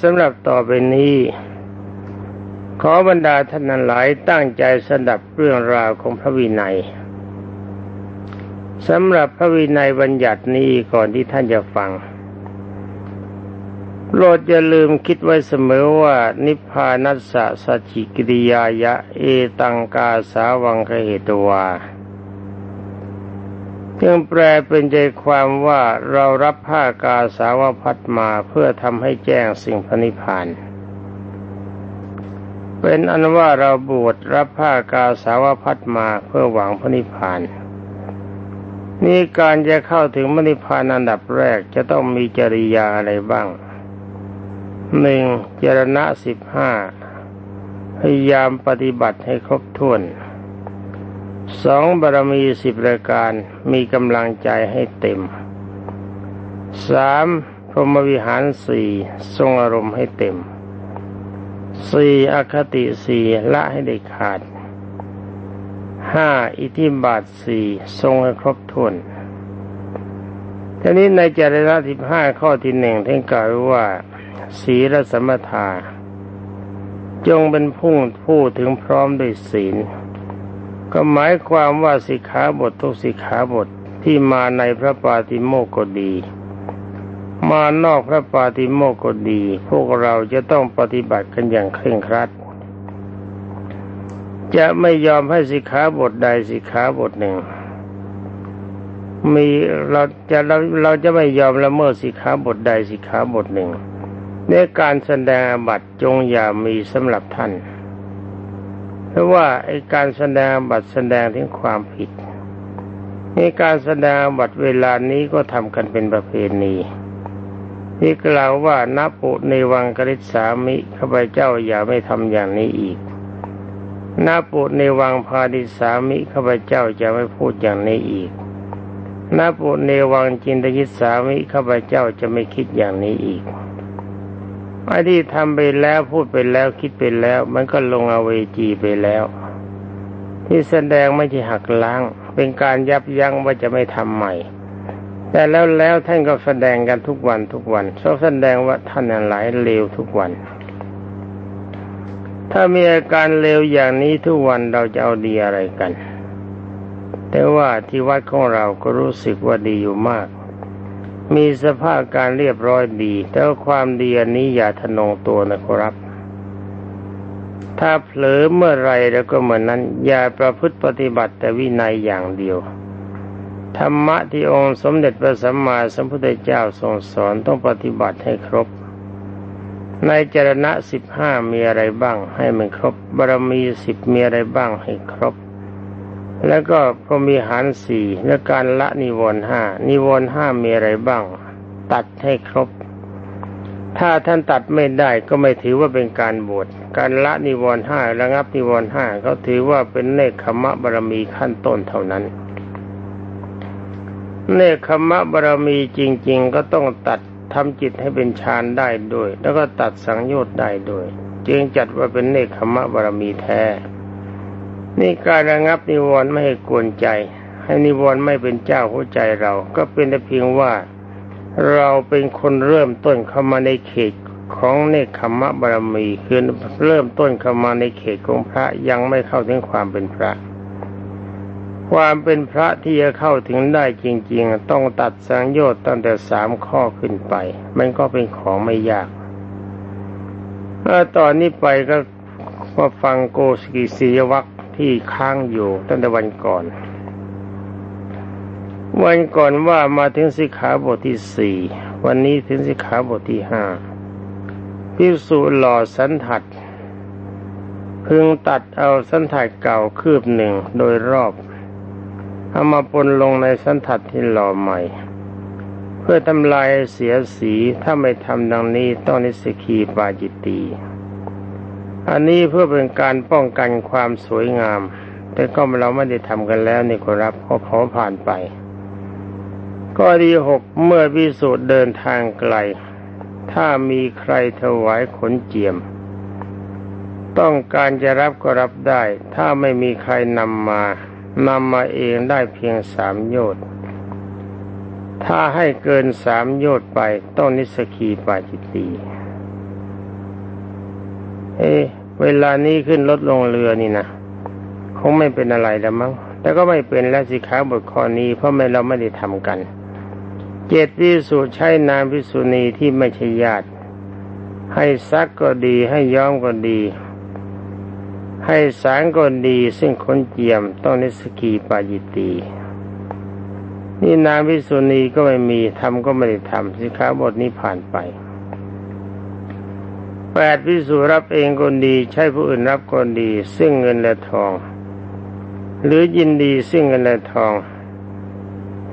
สำหรับต่อไปนี้ ขอบรรดาท่านนั้นหลายตั้งใจสดับเรื่องราวของพระวินัยสำหรับพระวินัยบัญญัตินี้ก่อนที่ท่านจะฟังโปรดอย่าลืมคิดไว้เสมอว่า นิพพานัสสะสัจจิกิริยายะ เอตังกาสาวังคเหตวา จึงแปลเป็นใจความว่าเรารับผ้ากาสาวพัดมาเพื่อทำให้แจ้งสิ่งพระนิพพานเป็นอันว่าเราบวชรับผ้ากาสาวพัดมาเพื่อหวังพระนิพพานนี่การจะเข้าถึงพระนิพพานอันดับแรกจะต้องมีจริยาอะไรบ้างหนึ่งเจรณะสิบห้าพยายามปฏิบัติให้ครบถ้วน สองบารมีสิบรายการมีกำลังใจให้เต็มสามพรหมวิหารสี่ทรงอารมณ์ให้เต็มสี่อคติสี่ละให้ได้ขาดห้าอิทิบาทสี่ทรงให้ครบถ้วนทีนี้ในจารณะสิบห้าข้อที่หนึ่งท่านกล่าวว่าศีลสมถาจงเป็นผู้ผู้ถึงพร้อมด้วยศีล ก็หมายความว่าสิกขาบททุกสิกขาบทที่มาในพระปาติโมกก็ดี มานอกพระปาติโมกก็ดี พวกเราจะต้องปฏิบัติกันอย่างเคร่งครัด จะไม่ยอมให้สิกขาบทใดสิกขาบทหนึ่ง มีเราจะเราเราจะไม่ยอมละเมิดสิกขาบทใดสิกขาบทหนึ่งในการแสดงบัตรจงอย่ามีสำหรับท่าน เพราะว่าไอการแสดงบัตรแสดงถึงความผิดในการแสดงบัตรเวลานี้ก็ทำกันเป็นประเพณีที่กล่าวว่านับปุในวังกฤษสามิข้าพเจ้าอย่าไม่ทำอย่างนี้อีกนับปุในวังพาดิสามิข้าพเจ้าจะไม่พูดอย่างนี้อีกนับปุในวังจินตยิสามิข้าพเจ้าจะไม่คิดอย่างนี้อีก ไอ้ที่ทำไปแล้วพูดไปแล้วคิดไปแล้ว มันก็ลงอเวจีไปแล้ว ที่แสดงไม่ใช่หักล้าง เป็นการยับยั้งว่าจะไม่ทำใหม่ แต่แล้วแล้วท่านก็แสดงกันทุกวันทุกวันเขาแสดงว่าท่านหลายเลวทุกวัน ถ้ามีอาการเลวอย่างนี้ทุกวันเราจะเอาดีอะไรกัน แต่ว่าที่วัดของเราก็รู้สึกว่าดีอยู่มาก มีสภาพการเรียบร้อยดี แต่ความดีอันนี้อย่าทนงตัวนะครับ ถ้าเผลอเมื่อไรแล้วก็เหมือนนั้น อย่าประพฤติปฏิบัติแต่วินัยอย่างเดียว ธรรมะที่องค์สมเด็จพระสัมมาสัมพุทธเจ้าทรงสอนต้องปฏิบัติให้ครบ ในจรณะสิบห้ามีอะไรบ้างให้มันครบ บารมีสิบมีอะไรบ้างให้ครบ แล้วก็พรมีหารสี่และการละนิวรณ์ห้านิวรณ์ห้ามีอะไรบ้าง ตัดให้ครบ ถ้าท่านตัดไม่ได้ก็ไม่ถือว่าเป็นการบวชการละนิวรณ์ห้าระงับนิวรณ์ห้าเขาถือว่าเป็นเนคขมะบารมีขั้นต้นเท่านั้น เนคขมะบารมีจริง ๆ ก็ต้องตัดทำจิตให้เป็นฌานได้ด้วย แล้วก็ตัดสังโยชน์ได้ด้วย จึงจัดว่าเป็นเนคขมะบารมีแท้ นี่การระงับนิวรณ์ไม่ให้กวนใจ ให้นิวรณ์ไม่เป็นเจ้าหัวใจเรา ก็เป็นแต่เพียงว่า เราเป็นคนเริ่มต้นเข้ามาในเขตของเนคขมะบารมีคือเริ่มต้นเข้ามาในเขตของพระยังไม่เข้าถึงความเป็นพระ ความเป็นพระที่จะเข้าถึงได้จริง ๆ ต้องตัดสังโยชน์ตั้งแต่สามข้อขึ้นไป มันก็เป็นของไม่ยากตอนนี้ไปก็มาฟังโกสกิสียวัค ที่ค้างอยู่ตั้งแต่วันก่อน วันก่อนว่ามาถึงสิกขาบทที่สี่วันนี้ถึงสิกขาบทที่ห้าพิสูจหล่อสันถัดพึงตัดเอาสันถัดเก่าคืบหนึ่งโดยรอบเอามาปนลงในสันถัดที่หล่อใหม่ เพื่อทำลายเสียสีถ้าไม่ทำดังนี้ต้องนิสกีปาจิตี อันนี้เพื่อเป็นการป้องกันความสวยงาม แต่ก็เราไม่ได้ทำกันแล้วนี่ครับขอขอผ่านไป ก็ดีหกเมื่อพิสูจน์เดินทางไกล ถ้ามีใครถวายขนเจียม ต้องการจะรับก็รับได้ ถ้าไม่มีใครนำมานำมาเองได้เพียงสามโยชน์ถ้าให้เกินสามโยชน์ไปต้องนิสกีปาจิตี เอ เวลานี้ขึ้นรถลงเรือนี่นะคงไม่เป็นอะไรแล้วมั้งแต่ก็ไม่เป็นแล้วสิขาบทข้อนี้ เพราะไม่เราไม่ได้ทำกัน เจตวิสูจใช้นามพิสุณีที่ไม่ใช่ญาติ ให้ซักก็ดีให้ย้อมก็ดี ให้สางก็ดี ซึ่งคนเจียมต้องนิสกีปาจิตีนี่นามพิสุณีก็ไม่มีทำก็ไม่ได้ทำสิขาบทนี้ผ่านไป แปดพิสูรับเองคนดี ใช้ผู้อื่นรับคนดี ซึ่งเงินและทอง หรือยินดีซึ่งเงินและทอง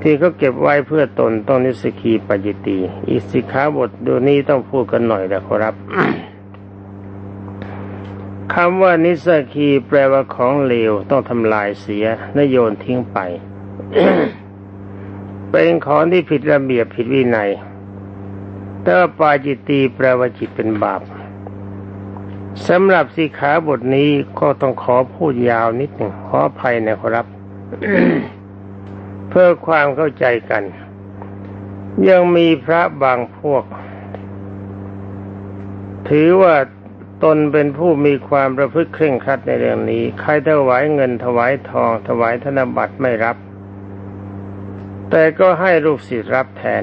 ที่เขาเก็บไว้เพื่อตนต้องนิสกีปจิตีอีสิขาบทดูนี้ต้องพูดกันหน่อยนะครับคำว่านิสกีแปลว่าของเลวต้องทำลายเสียนโยนทิ้งไป เป็นของที่ผิดระเบียบผิดวินัยแต่ปาจิตีแปลว่าจิตเป็นบาป สำหรับสิขาบทนี้ก็ต้องขอพูดยาวนิดหนึ่งขออภัยนะครับ เพื่อความเข้าใจกัน ยังมีพระบางพวก ถือว่าตนเป็นผู้มีความประพฤติเคร่งครัดในเรื่องนี้ ใครถวายเงินถวายทอง ถวายธนบัตรไม่รับ แต่ก็ให้ลูกศิษย์รับแทน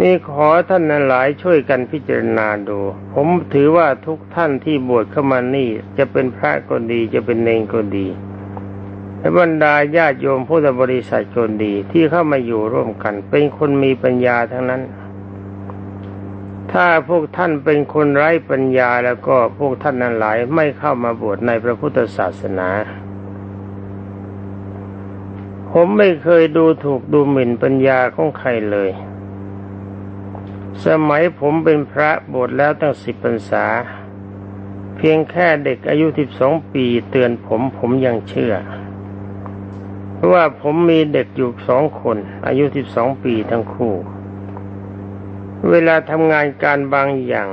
นี่ขอท่านนั้นหลายช่วยกันพิจารณาดู ผมถือว่าทุกท่านที่บวชเข้ามานี่จะเป็นพระก็ดีจะเป็นเนงก็ดีและบรรดาญาติโยมพุทธบริษัทคนดีที่เข้ามาอยู่ร่วมกัน เป็นคนมีปัญญาทั้งนั้น ถ้าพวกท่านเป็นคนไร้ปัญญาแล้วก็พวกท่านนั้นหลายไม่เข้ามาบวชในพระพุทธศาสนาผมไม่เคยดูถูกดูหมิ่นปัญญาของใครเลย สมัยผมเป็นพระบวชแล้วตั้งสิบพรรษา เพียงแค่เด็กอายุสิบสองปีเตือนผมผมยังเชื่อ เพราะว่าผมมีเด็กอยู่สองคน อายุสิบสองปีทั้งคู่ เวลาทำงานการบางอย่าง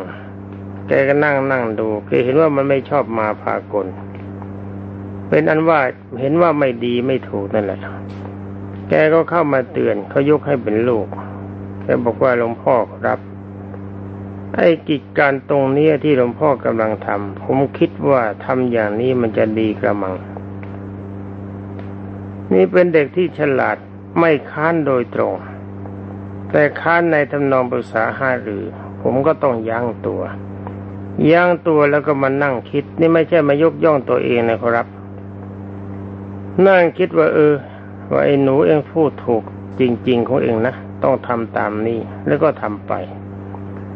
แกก็นั่งนั่งดูแกเห็นว่ามันไม่ชอบมาพากล เป็นอันว่าเห็นว่าไม่ดีไม่ถูกนั่นแหละ แกก็เข้ามาเตือนเขายกให้เป็นลูก แกบอกว่าหลวงพ่อครับ ไอ้กิจการตรงนี้ที่หลวงพ่อกำลังทำผมคิดว่าทำอย่างนี้มันจะดีกระมัง นี่เป็นเด็กที่ฉลาดไม่ค้านโดยตรง แต่ค้านในทำนองภาษาห้าหรือ ผมก็ต้องยั้งตัวยั้งตัวแล้วก็มานั่งคิด นี่ไม่ใช่มายกย่องตัวเองนะครับ นั่งคิดว่าเออว่าไอ้หนูเองพูดถูกจริง ๆ ของเองนะ ต้องทำตามนี้แล้วก็ทำไป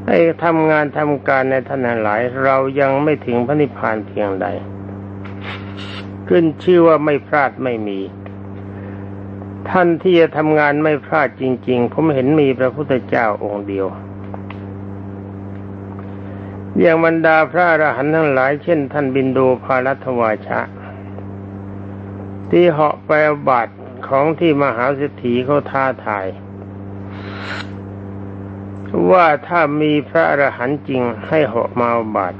ไอ้ทำงานทำการในท่านหลาย เรายังไม่ถึงพระนิพพานเพียงใด ขึ้นชื่อว่าไม่พลาดไม่มี ท่านที่จะทำงานไม่พลาดจริง ๆ ผมเห็นมีพระพุทธเจ้าองค์เดียวอย่างบรรดาพระอรหันต์ทั้งหลายเช่น ท่านบินโดภารัตวาชะ ที่เหาะไปบาทของที่มหาเศรษฐีเขาท้าทาย ว่าถ้ามีพระอรหันต์จริงให้เหาะมาบาท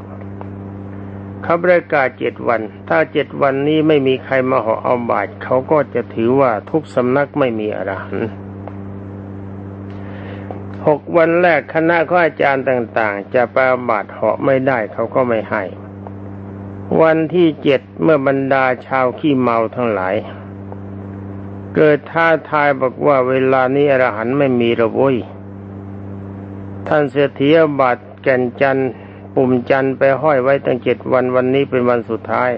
เขาประกาศเจ็ดวัน ถ้าเจ็ดวันนี้ไม่มีใครมาเหาะเอาบาทเขาก็จะถือว่าทุกสำนักไม่มีอรหันต์หกวันแรกคณะข้าอาจารย์ต่าง ๆ จะไปบาทเหาะไม่ได้เขาก็ไม่ให้ วันที่เจ็ดเมื่อบรรดาชาวขี้เมาทั้งหลาย เกิดท้าทายบอกว่าเวลานี้อรหันต์ไม่มีระบุยท่านเสียทียบัตรแก่นจันปุ่มจันไปห้อยไว้ตั้งเจ็ดวันวันนี้เป็นวันสุดท้าย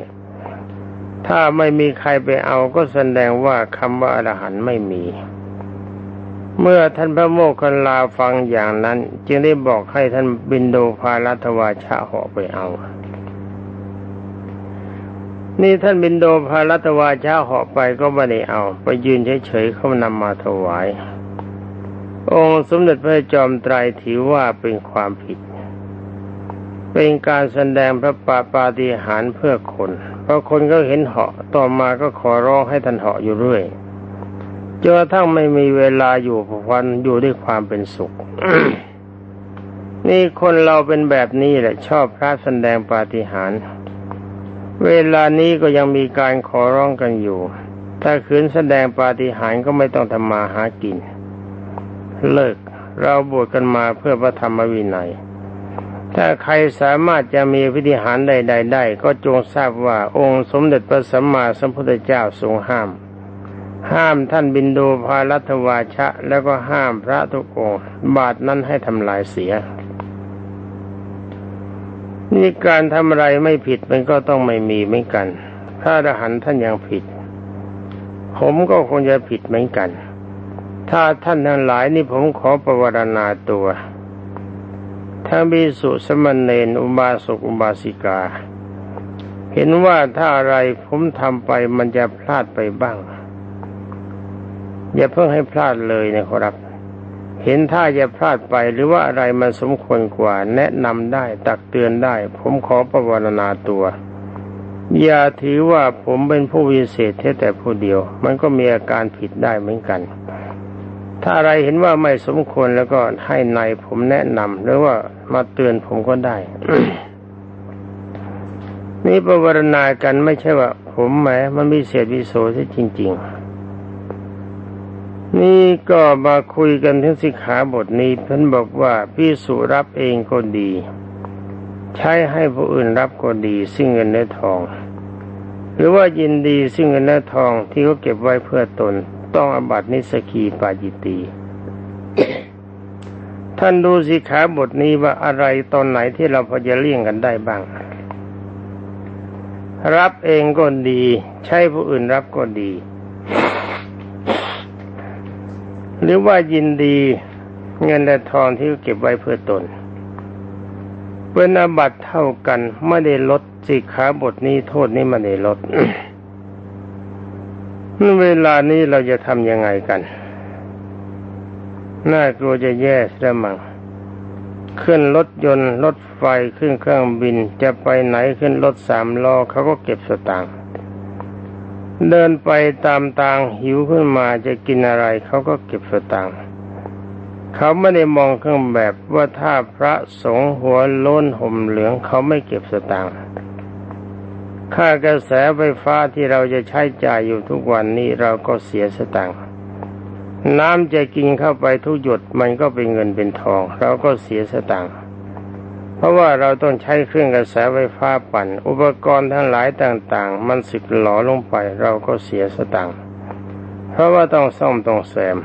ถ้าไม่มีใครไปเอาก็แสดงว่าคำว่าอรหันต์ไม่มี เมื่อท่านพระโมคคัลลาฟังอย่างนั้น จึงได้บอกให้ท่านบินโดพาลัทวาชาเหาะไปเอา นี่ท่านบินโดพาลัทวาชาเหาะไปก็ไม่ได้เอา ไปยืนเฉยๆเขานำมาถวาย องค์สมเด็จพระจอมไตรถือว่าเป็นความผิด เป็นการแสดงพระปาปาฏิหารเพื่อคน เพราะคนก็เห็นเหาะต่อมาก็ขอร้องให้ท่านเหาะอยู่เรื่อยจนกระทั่งไม่มีเวลาอยู่วันอยู่ด้วยความเป็นสุข นี่คนเราเป็นแบบนี้แหละชอบพระแสดงปาฏิหาริย์ เวลานี้ก็ยังมีการขอร้องกันอยู่ ถ้าขืนแสดงปาฏิหาริย์ก็ไม่ต้องทำมาหากิน เลิก เราบวชกันมาเพื่อพระธรรมวินัย ถ้าใครสามารถจะมีวิธีหารใดๆได้ ก็จงทราบว่าองค์สมเด็จพระสัมมาสัมพุทธเจ้าทรงห้าม ห้ามท่านบินดูพาลัทวาชะ แล้วก็ห้ามพระทุกองค์ บาทนั้นให้ทำลายเสีย นี่การทำอะไรไม่ผิดมันก็ต้องไม่มีเหมือนกัน ถ้าอรหันท่านยังผิด ผมก็คงจะผิดเหมือนกัน ถ้าท่านทั้งหลายนี่ผมขอประวรณาตัวทั้งบิสุสมณเณรอุบาสกอุบาสิกา เห็นว่าถ้าอะไรผมทำไปมันจะพลาดไปบ้าง อย่าเพิ่งให้พลาดเลยนะครับ เห็นถ้าจะพลาดไปหรือว่าอะไรมันสมควรกว่า แนะนำได้ตักเตือนได้ ผมขอประวรณาตัว อย่าถือว่าผมเป็นผู้วิเศษแค่แต่ผู้เดียว มันก็มีอาการผิดได้เหมือนกัน ถ้าอะไรเห็นว่าไม่สมควรแล้วก็ให้ในายผมแนะนำหรือว่ามาเตือนผมก็ได้ นี่ประวรณากันไม่ใช่ว่า ผมแหมมันมีเศษวิโสที่จริง ๆ นี่ก็มาคุยกันถึงสิกขาบทนี้เพิ่นบอกว่าพี่สุรับเองก็ดี ใช้ให้ผู้อื่นรับก็ดีซึ่งเงินและทอง หรือว่ายินดีซึ่งเงินและทองที่เขาเก็บไว้เพื่อตน ต้องอบัตินิสกีปาจิตีท่านดูสิขาบทนี้ว่าอะไรตอนไหนที่เราพอจะเลี่ยงกันได้บ้าง รับเองก็ดี ใช้ผู้อื่นรับก็ดี หรือว่ายินดีเงินและทองที่เก็บไว้เพื่อตนเป็นอาบัตเท่ากันไม่ได้ลดสิขาบทนี้โทษนี้ไม่ได้ลดเวลานี้เราจะทำยังไงกัน น่ากลัวจะแย่เสียมั่งขึ้นรถยนต์รถไฟขึ้นเครื่องบินจะไปไหนขึ้นรถสามล้อเขาก็เก็บสตางค์ เดินไปตามทางหิวขึ้นมาจะกินอะไรเขาก็เก็บสตางค์เขาไม่ได้มองเครื่องแบบว่าถ้าพระสงฆ์หัวโล้นห่มเหลืองเขาไม่เก็บสตางค์ค่ากระแสไฟฟ้าที่เราจะใช้จ่ายอยู่ทุกวันนี้เราก็เสียสตังค์น้ำจะกินเข้าไปทุกหยดมันก็เป็นเงินเป็นทอง เราก็เสียสตังค์ เพราะว่าเราต้องใช้เครื่องกระแสไฟฟ้าปั่น อุปกรณ์ทั้งหลายต่างๆ มันสึกหลอลงไปเราก็เสียสตังค์เพราะว่าต้องซ่อมต้องแซม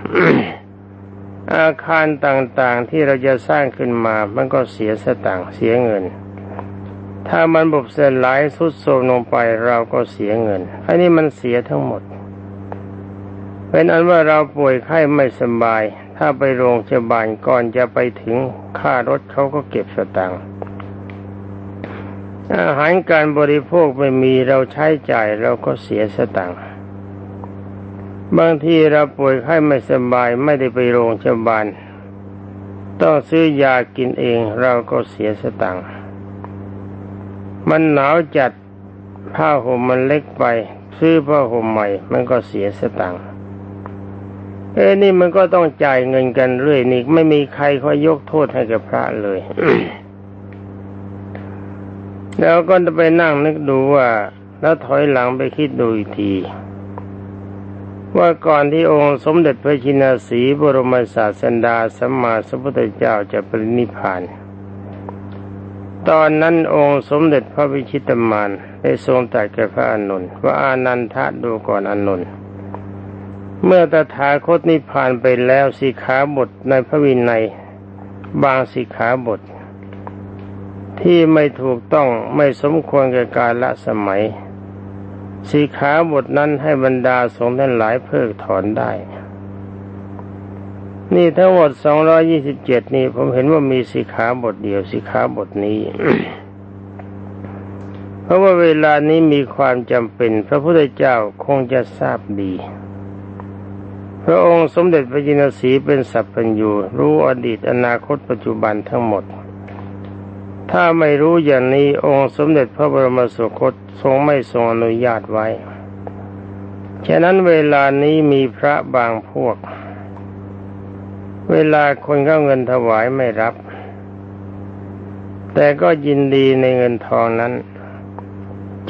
อาคารต่างๆที่เราจะสร้างขึ้นมามันก็เสียสตังค์เสียเงิน ถ้ามันบุบเส้นไหลสุดโทมลงไปเราก็เสียเงิน อันนี้มันเสียทั้งหมด เป็นอันว่าเราป่วยไข้ไม่สบาย ถ้าไปโรงพยาบาลก่อนจะไปถึงค่ารถเขาก็เก็บสตางค์อาหารการบริโภคไม่มีเราใช้จ่ายเราก็เสียสตางค์บางทีเราป่วยไข้ไม่สบายไม่ได้ไปโรงพยาบาลต้องซื้อยากินเองเราก็เสียสตางค์มันหนาวจัดผ้าห่มมันเล็กไป ซื้อผ้าห่มใหม่ มันก็เสียสตังค์ เอ้นี่มันก็ต้องจ่ายเงินกันเรื่อยนี่ไม่มีใครคอยยกโทษให้กับพระเลย แล้วก็จะไปนั่งนึกดูว่า แล้วถอยหลังไปคิดดูอีกที ว่าก่อนที่องค์สมเด็จพระชินสีบรมศาสดาสัมมาสัมพุทธเจ้าจะปรินิพพานตอนนั้นองค์สมเด็จพระวิชิตมานได้ทรงตรัสแก่พระอนุนว่าอานันทะดูก่อนอนุน เมื่อตถาคตนิพพานไปแล้วสิขาบทในพระวินัย บางสิขาบท ที่ไม่ถูกต้องไม่สมควรแก่กาลละสมัยสิขาบทนั้นให้บรรดาสงฆ์ท่านหลายเพิกถอนได้ นี่ทั้งหมดสองร้อยี่สิบเจ็ดนี่ผมเห็นว่ามีสิขาบทเดียวสิขาบทนี้ เพราะว่าเวลานี้มีความจำเป็น พระพุทธเจ้าคงจะทราบดี พระองค์สมเด็จพระจินสีเป็นสัพพัญญูรู้อดีตอนาคตปัจจุบันทั้งหมด ถ้าไม่รู้อย่างนี้องค์สมเด็จพระบรมสุคตทรงไม่ทรงอนุญาตไว้ ฉะนั้นเวลานี้มีพระบางพวก เวลาคนเข้าเงินถวายไม่รับ แต่ก็ยินดีในเงินทองนั้น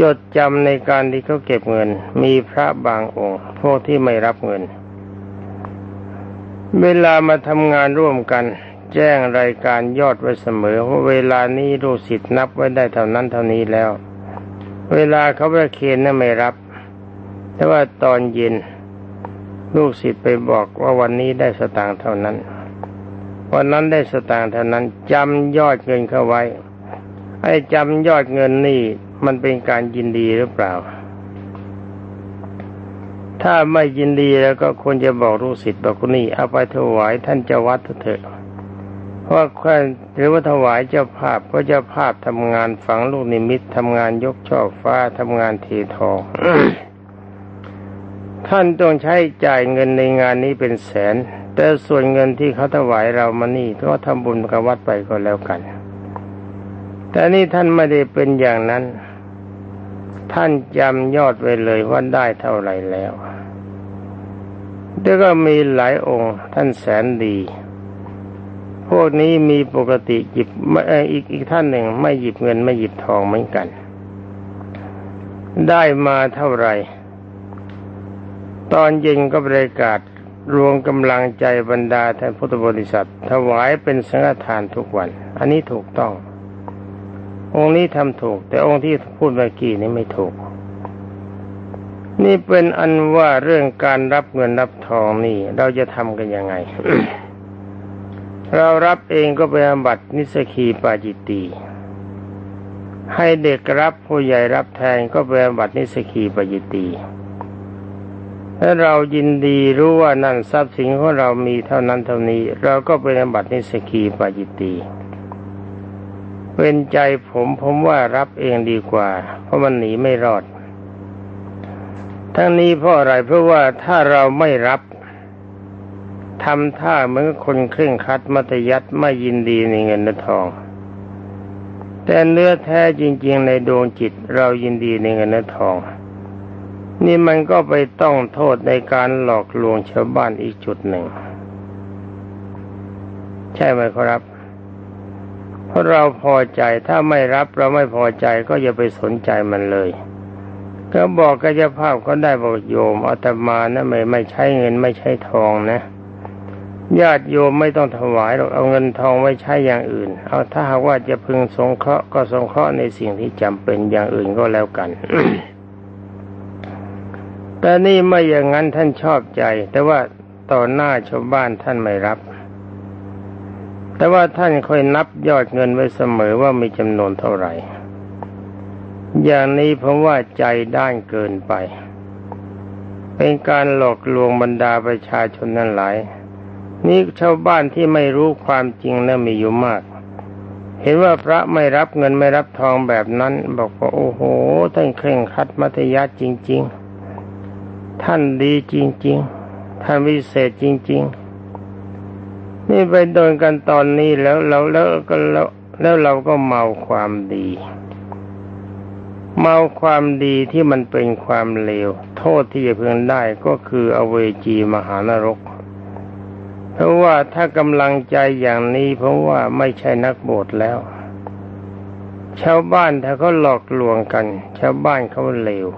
จดจำในการที่เขาเก็บเงิน มีพระบางองค์ พวกที่ไม่รับเงิน เวลามาทำงานร่วมกัน แจ้งรายการยอดไว้เสมอว่าเวลานี้ลูกศิษย์นับไว้ได้เท่านั้นเท่านี้แล้ว เวลาเขาไปเคนนั้นไม่รับ แต่ว่าตอนเย็น ลูกศิษย์ไปบอกว่าวันนี้ได้สตางค์เท่านั้น วันนั้นได้สตางค์เท่านั้นจำยอดเงินเข้าไว้ไอ้จำยอดเงินนี่มันเป็นการยินดีหรือเปล่า ถ้าไม่ยินดีแล้วก็ควรจะบอกลูกศิษย์บอกคนนี้เอาไปถวายท่านเจ้าวัดเถอะเพราะแควนหรือว่าถวายเจ้าภาพก็เจ้าภาพทำงานฝังลูกนิมิตทำงานยกช่อฟ้าทำงานเททองท่านต้องใช้จ่ายเงินในงานนี้เป็นแสน แต่ส่วนเงินที่เขาถวายเรามานี่ก็ทำบุญกับวัดไปก็แล้วกัน แต่นี่ท่านไม่ได้เป็นอย่างนั้น ท่านจำยอดไว้เลยว่าได้เท่าไรแล้วแล้วก็มีหลายองค์ท่านแสนดี พวกนี้มีปกติหยิบอีกอีกท่านหนึ่งไม่หยิบเงินไม่หยิบทองเหมือนกัน ได้มาเท่าไหร่ ตอนเย็นก็ประกาศรวมกำลังใจบรรดาท่านพุทธบริษัท ถวายเป็นสังฆทานทุกวัน อันนี้ถูกต้อง องค์นี้ทำถูก แต่องค์ที่พูดเมื่อกี้นี้ไม่ถูก นี่เป็นอันว่าเรื่องการรับเงินรับทองนี่ เราจะทำกันยังไง เรารับเองก็ไปอบัตินิสกีปาจิตตีให้เด็กรับผู้ใหญ่รับแทนก็ไปอบัตินิสกีปาจิตตีถ้าเรายินดีรู้ว่านั่นทรัพย์สินของเรามีเท่านั้นเท่านี้ เราก็ไปอบัตินิสกีปาจิตตี เป็นใจผมผมว่ารับเองดีกว่า เพราะมันหนีไม่รอด ทั้งนี้เพราะอะไรเพราะว่าถ้าเราไม่รับทำท่าเหมือนคนเคร่งคัดมัตยัดไม่ยินดีในเงินและทอง แต่เนื้อแท้จริง ๆ ในดวงจิตเรายินดีในเงินและทอง นี่มันก็ไปต้องโทษในการหลอกลวงชาวบ้านอีกจุดหนึ่ง ใช่ไหมครับ ราะเราพอใจถ้าไม่รับเราไม่พอใจก็อย่าไปสนใจมันเลย ก็บอกกายภาพก็ได้บอกโยมอาตมานะไม่ไม่ใช้เงินไม่ใช้ทองนะญาติโยมไม่ต้องถวายหรอกเอาเงินทองไว้ใช้อย่างอื่น เอาถ้าหากว่าจะพึงสงเคราะห์ก็สงเคราะห์ในสิ่งที่จำเป็นอย่างอื่นก็แล้วกัน แต่นี่ไม่อย่างนั้นท่านชอบใจ แต่ว่าต่อหน้าชาวบ้านท่านไม่รับ แต่ว่าท่านคอยนับยอดเงินไว้เสมอว่ามีจำนวนเท่าไหร่ อย่างนี้ผมว่าใจด้านเกินไป เป็นการหลอกลวงบรรดาประชาชนนั่นหลาย นี่ชาวบ้านที่ไม่รู้ความจริงนะมีอยู่มาก เห็นว่าพระไม่รับเงินไม่รับทองแบบนั้น บอกว่าโอ้โหท่านเคร่งคัดมัธยัติจริง ๆ ท่านดีจริง ๆ ท่านวิเศษจริง ๆ นี่ไปโดนกันตอนนี้แล้วเราแล้วก็แล้วแล้วเราก็เมาความดี เมาความดีที่มันเป็นความเลว โทษที่จะเพึงได้ก็คืออเวจีมหานรก เพราะว่าถ้ากำลังใจอย่างนี้เพราะว่าไม่ใช่นักบวชแล้ว ชาวบ้านถ้าเขาหลอกลวงกัน ชาวบ้านเขาเลว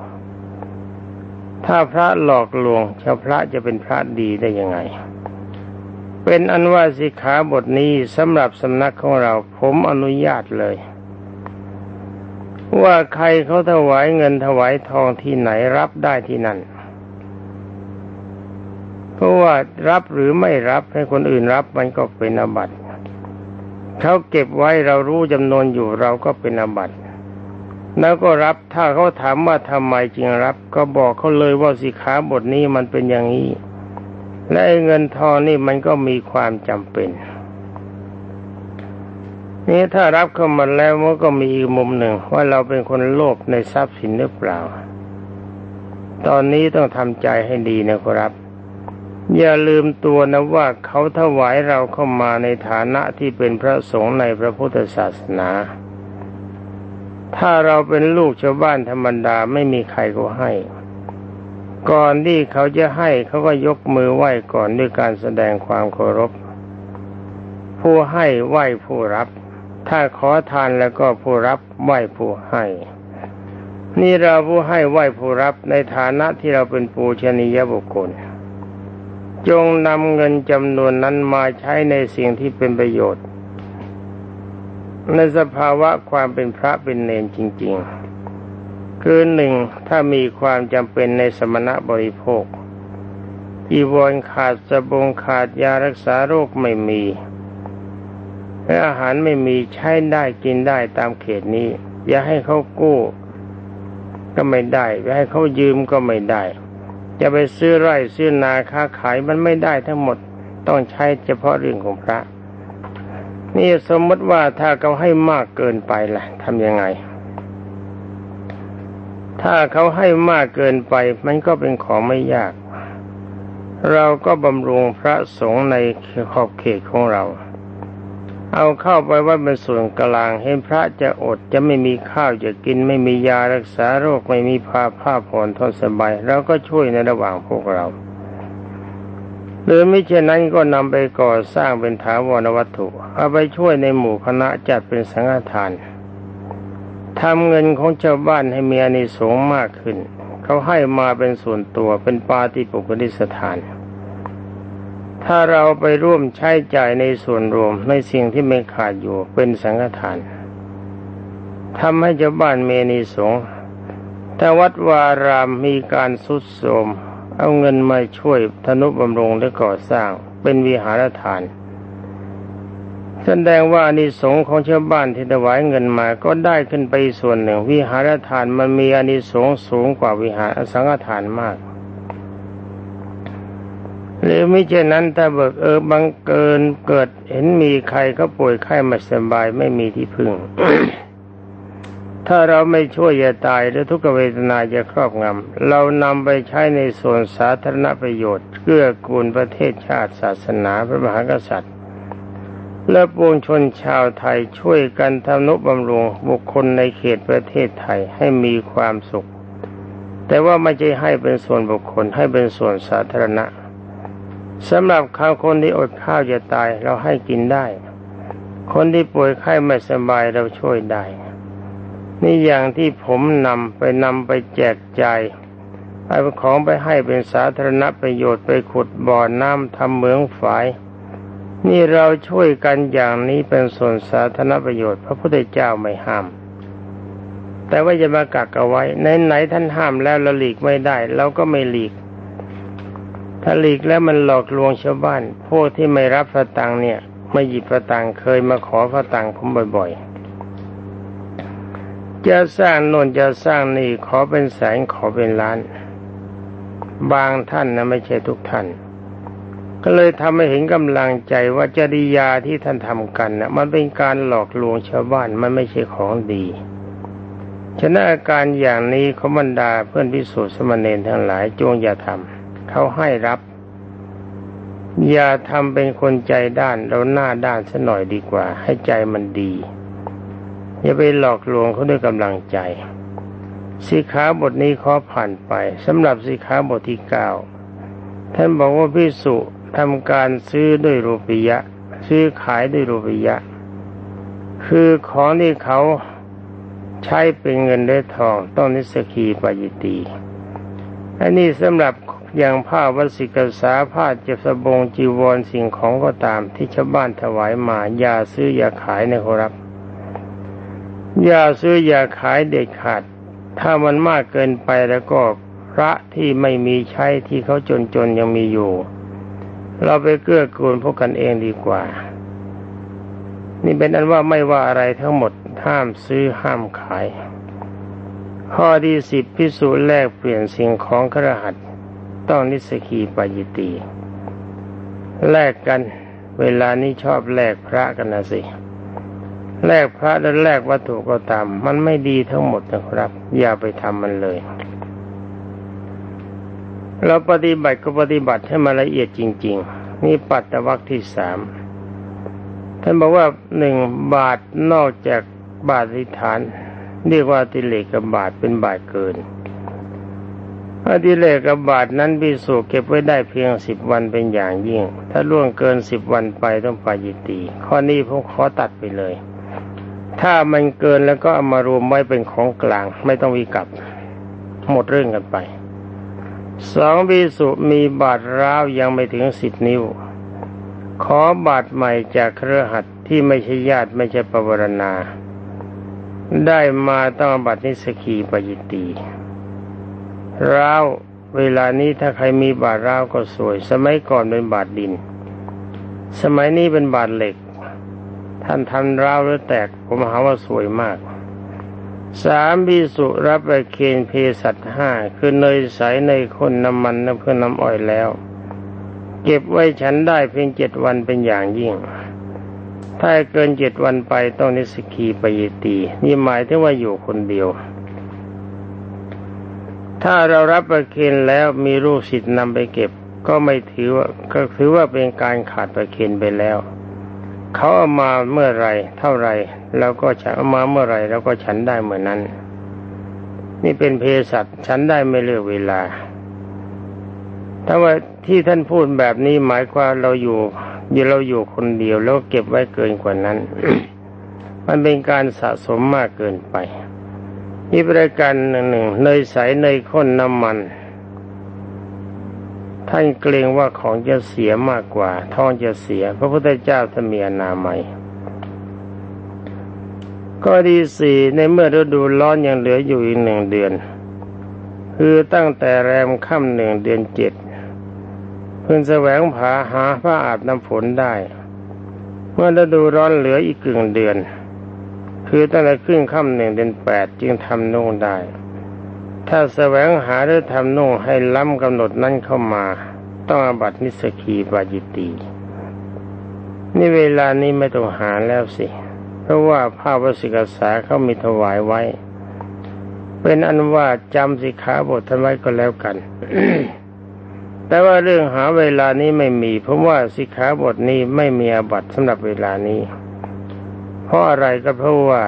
ถ้าพระหลอกลวงชาวพระจะเป็นพระดีได้ยังไง เป็นอันว่าสิกขาบทนี้สำหรับสำนักของเราผมอนุญาตเลย ว่าใครเขาถวายเงินถวายทองที่ไหนรับได้ที่นั่นเพราะว่ารับหรือไม่รับให้คนอื่นรับมันก็เป็นอบัติเขาเก็บไว้เรารู้จำนวนอยู่เราก็เป็นอบัติแล้วก็รับถ้าเขาถามว่าทำไมจริงรับ ก็บอกเขาเลยว่าสิขาบทนี้มันเป็นอย่างนี้ และเงินทองนี่มันก็มีความจำเป็น นี่ถ้ารับเข้ามาแล้วมันก็มีอีกมุมหนึ่งว่าเราเป็นคนโลภในทรัพย์สินหรือเปล่า ตอนนี้ต้องทำใจให้ดีนะครับ อย่าลืมตัวนะว่าเขาถวายเราเข้ามาในฐานะที่เป็นพระสงฆ์ในพระพุทธศาสนา ถ้าเราเป็นลูกชาวบ้านธรรมดาไม่มีใครก็ให้ ก่อนที่เขาจะให้เขาก็ยกมือไหว้ก่อนด้วยการแสดงความเคารพ ผู้ให้ไหว้ผู้รับ ถ้าขอทานแล้วก็ผู้รับไหว้ผู้ให้ นี่เราผู้ให้ไหว้ผู้รับในฐานะที่เราเป็นปูชนียบุคคล จงนำเงินจำนวนนั้นมาใช้ในสิ่งที่เป็นประโยชน์ ในสภาวะความเป็นพระเป็นเนนจริง ๆ คือหนึ่งถ้ามีความจำเป็นในสมณะบริโภคอีวรขาดสบงขาดยารักษาโรคไม่มีและอาหารไม่มีใช้ได้กินได้ตามเขตนี้ อย่าให้เขากู้ ก็ไม่ได้อย่าให้เขายืมก็ไม่ได้ จะไปซื้อไร่ซื้อนาค้าขายมันไม่ได้ทั้งหมดต้องใช้เฉพาะเรื่องของพระ นี่สมมติว่าถ้าเขาให้มากเกินไปล่ะทำยังไง ถ้าเขาให้มากเกินไปมันก็เป็นของไม่ยาก เราก็บำรุงพระสงฆ์ในขอบเขตของเรา เอาเข้าไปว่าเป็นส่วนกลางเห็นพระจะอดจะไม่มีข้าวจะกินไม่มียารักษาโรคไม่มีผ้าผ้าผ่อนทนสบายเราก็ช่วยในระหว่างพวกเราหรือไม่เช่นนั้นก็นำไปก่อสร้างเป็นถาวรวัตถุ เอาไปช่วยในหมู่คณะจัดเป็นสังฆทาน ทำเงินของชาวบ้านให้มีอานิสงส์มากขึ้น เขาให้มาเป็นส่วนตัวเป็นปาติปุกนิสถาน ถ้าเราไปร่วมใช้จ่ายในส่วนรวมในสิ่งที่ไม่ขาดอยู่เป็นสังฆทานทำให้เจ้าบ้านเมนีสงถ้าวัดวารามมีการสุดโทมเอาเงินมาช่วยธนุบำรุงและก่อสร้างเป็นวิหารทาน แสดงว่าอานิสงส์ของชาวบ้านที่ถวายเงินมาก็ได้ขึ้นไปส่วนหนึ่ง วิหารทานมันมีอานิสงส์สูงกว่าวิหารสังฆทานมาก หรือไม่เช่นนั้นถ้าเบิกเออบังเกินเกิดเห็นมีใครเขาป่วยไข้ไม่สบายไม่มีที่พึ่ง ถ้าเราไม่ช่วยจะตายหรือทุกขเวทนาจะครอบงำเรานำไปใช้ในส่วนสาธารณประโยชน์เกื้อกูลประเทศชาติศาสนาพระมหากษัตริย์ และปวงชนชาวไทยช่วยกันทำนุบำรุงบุคคลในเขตประเทศไทยให้มีความสุข แต่ว่าไม่ใช่ให้เป็นส่วนบุคคลให้เป็นส่วนสาธารณะสำหรับข้าวคนที่อดข้าวจะตายเราให้กินได้ คนที่ป่วยไข้ไม่สบายเราช่วยได้ นี่อย่างที่ผมนำไปนำไปแจกจ่ายเอาของไปให้เป็นสาธารณประโยชน์ไปขุดบ่อน้ำทำเหมืองฝาย นี่เราช่วยกันอย่างนี้เป็นส่วนสาธารณประโยชน์ พระพุทธเจ้าไม่ห้าม แต่ว่าจะมากักเอาไว้ไหนไหนท่านห้ามแล้วเราหลีกไม่ได้เราก็ไม่หลีก ถ้าหลีกแล้วมันหลอกลวงชาวบ้านพวกที่ไม่รับพระตังเนี่ยไม่หยิบพระตังเคยมาขอพระตังผมบ่อยๆ จะสร้างโน่นจะสร้างนี่ขอเป็นแสนขอเป็นล้าน บางท่านนะไม่ใช่ทุกท่าน ก็เลยทำให้เห็นกำลังใจว่าจริยาที่ท่านทำกันนะมันเป็นการหลอกลวงชาวบ้านมันไม่ใช่ของดีฉะนั้นอาการอย่างนี้เขาบรรดาเพื่อนพิสูจน์สมณเณรทั้งหลายจงอย่าทำเขาให้รับ อย่าทำเป็นคนใจด้านเราหน้าด้านซะหน่อยดีกว่า ให้ใจมันดี อย่าไปหลอกลวงเขาด้วยกำลังใจสิขาบทนี้ขอผ่านไปสำหรับสิขาบทที่เก้าท่านบอกว่าพิสุ ทำการซื้อด้วยรูปียะ ซื้อขายด้วยรูปียะ คือของที่เขาใช้เป็นเงินได้ทองต้องนิสกีปายิตีอันนี้สำหรับอย่างผ้าวสิกษาผ้าเจ็บสบงจีวรสิ่งของก็ตามที่ชาวบ้านถวายมาอย่าซื้ออย่าขายนะครับอย่าซื้ออย่าขายเด็ดขาด ถ้ามันมากเกินไปแล้วก็พระที่ไม่มีใช้ที่เขาจนๆยังมีอยู่ เราไปเกื้อกูลพวกกันเองดีกว่า นี่เป็นอันว่าไม่ว่าอะไรทั้งหมดห้ามซื้อห้ามขาย ข้อที่สิบพิสูจน์แลกเปลี่ยนสิ่งของกระหัตต้องนิสกีปายิตีแลกกันเวลานี้ชอบแลกพระกันนะสิแลกพระแล้วแลกวัตถุก็ตาม มันไม่ดีทั้งหมดนะครับ อย่าไปทำมันเลย เราปฏิบัติก็ปฏิบัติให้มันละเอียดจริง ๆ นี่ปัตตวักที่สามท่านบอกว่าหนึ่งบาทนอกจากบาททิฐาน เรียกว่าติเลกับบาทเป็นบาทเกินอดิเลกับบาทนั้นพิสูเก็บไว้ได้เพียงสิบวันเป็นอย่างยิ่ง ถ้าล่วงเกินสิบวันไปต้องปายิตี ข้อนี้ผมขอตัดไปเลย ถ้ามันเกินแล้วก็เอามารวมไว้เป็นของกลาง ไม่ต้องวิกับหมดเรื่องกันไป สองพิสุมีบาดร้าวยังไม่ถึงสิบนิ้ว ขอบาดใหม่จากเครือขัดที่ไม่ใช่ญาติไม่ใช่ปวารณา ได้มาต้องบัตรนิสกีปยิตีร้าวเวลานี้ถ้าใครมีบาดร้าวก็สวย สมัยก่อนเป็นบาดดิน สมัยนี้เป็นบาดเหล็ก ท่านทำร้าวหรือแตกผมหาว่าสวยมาก สามพิสุรับไปเคนเพสัตห้าคือเนยใสเนยข้นน้ำมันน้ำเพื่อน้ำอ้อยแล้ว เก็บไว้ฉันได้เพียงเจ็ดวันเป็นอย่างยิ่ง ถ้าเกินเจ็ดวันไปต้องนิสกีปยตี นี่หมายถึงว่าอยู่คนเดียว ถ้าเรารับประเคนแล้วมีรูปสิทธิ์นำไปเก็บ ก็ไม่ถือว่าก็ถือว่าเป็นการขาดประเคนไปแล้ว เขาเอามาเมื่อไรเท่าไรแล้วก็ฉันเอามาเมื่อไรแล้วก็ฉันได้เหมือนนั้น นี่เป็นเพศัตฉันได้ไม่เลือกเวลา ถ้าว่าที่ท่านพูดแบบนี้หมายความเราอยู่อยู่เราอยู่คนเดียวแล้วเก็บไว้เกินกว่านั้น มันเป็นการสะสมมากเกินไปนี่บริการหนึ่งหนึ่งเนยใสเนยข้นน้ำมัน ท่านเกรงว่าของจะเสียมากกว่าทองจะเสีย พระพุทธเจ้าท่านมีอนามัยก็ดีสี่ในเมื่อฤดูร้อนยังเหลืออยู่อีกหนึ่งเดือน คือตั้งแต่แรมค่ำหนึ่งเดือนเจ็ดเพื่อแสวงผาหาพระอาบน้ำฝนได้ เมื่อฤดูร้อนเหลืออีกกึ่งเดือน คือตั้งแต่ขึ้นค่ำหนึ่งเดือนแปดจึงทำนุ่งได้ ถ้าแสวงหาหรือทำนุ่งให้ล้ำกำหนดนั้นเข้ามา ต้องอบัตินิสกีปาจิตีนี่เวลานี้ไม่ต้องหาแล้วสิ เพราะว่าภาพวสิกษาเขามีถวายไว้ เป็นอันว่าจำสิขาบททำไว้ก็แล้วกัน แต่ว่าเรื่องหาเวลานี้ไม่มีเพราะว่าสิขาบทนี้ไม่มีอาบัตสำหรับเวลานี้ เพราะอะไรก็เพราะว่า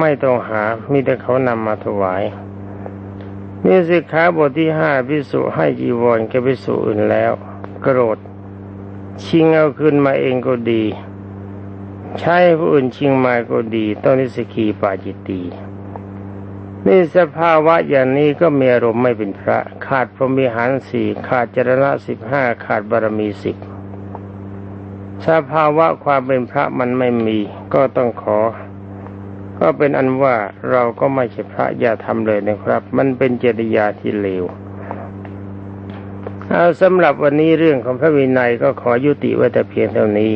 ไม่ต้องหามีแต่เขานำมาถวาย นี่สิกขาบทที่ห้าพิสุให้จีวรแกพิสุอื่นแล้ว โกรธ ชิงเอาคืนมาเองก็ดี ใช้ผู้อื่นชิงมาก็ดีต้องนิสกีปาจิตตีนี่สภาวะอย่างนี้ก็มีอารมณ์ไม่เป็นพระ ขาดพรหมิหารสี่ขาดจรณะสิบห้าขาดบารมีสิบสภาวะความเป็นพระมันไม่มี ก็ต้องขอ ก็เป็นอันว่าเราก็ไม่ใช่พระอย่าทำเลยนะครับ มันเป็นเจติยาที่เลวเอาสำหรับวันนี้เรื่องของพระวินัยก็ขอยุติไว้แต่เพียงเท่านี้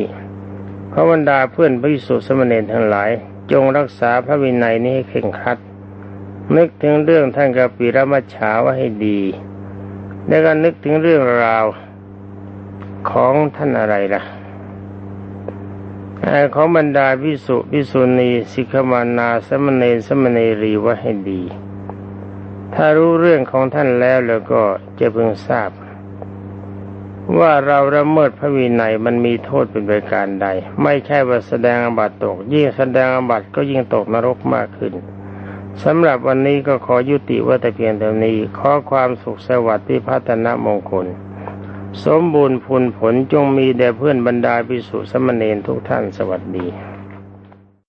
พระบรรดาเพื่อนพระสุสมณีทั้งหลาย จงรักษาพระวินัยนี้ให้เข่งครัด นึกถึงเรื่องท่านกปีรมัชาว่าให้ดีแล้วก็นึกถึงเรื่องราวของท่านอะไรล่ะ ของบรรดาพิสุพิสุณีสิกขมานาสมณีสมณีรีว่าให้ดี ถ้ารู้เรื่องของท่านแล้วแล้วก็จะพึงทราบ ว่าเราละเมิดพระวินัยมันมีโทษเป็นประการใด ไม่ใช่ว่าแสดงอบัตตก ยิ่งแสดงอบัตก็ยิ่งตกนรกมากขึ้นสำหรับวันนี้ก็ขอยุติว่าแต่เพียงเท่านี้ ขอความสุขสวัสดิ์ที่พัฒนามงคล สมบูรณ์ผลผลจงมีแด่เพื่อนบรรดาพิสุสมณีทุกท่านสวัสดี